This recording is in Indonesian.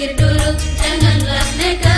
berpikir dulu janganlah nekat.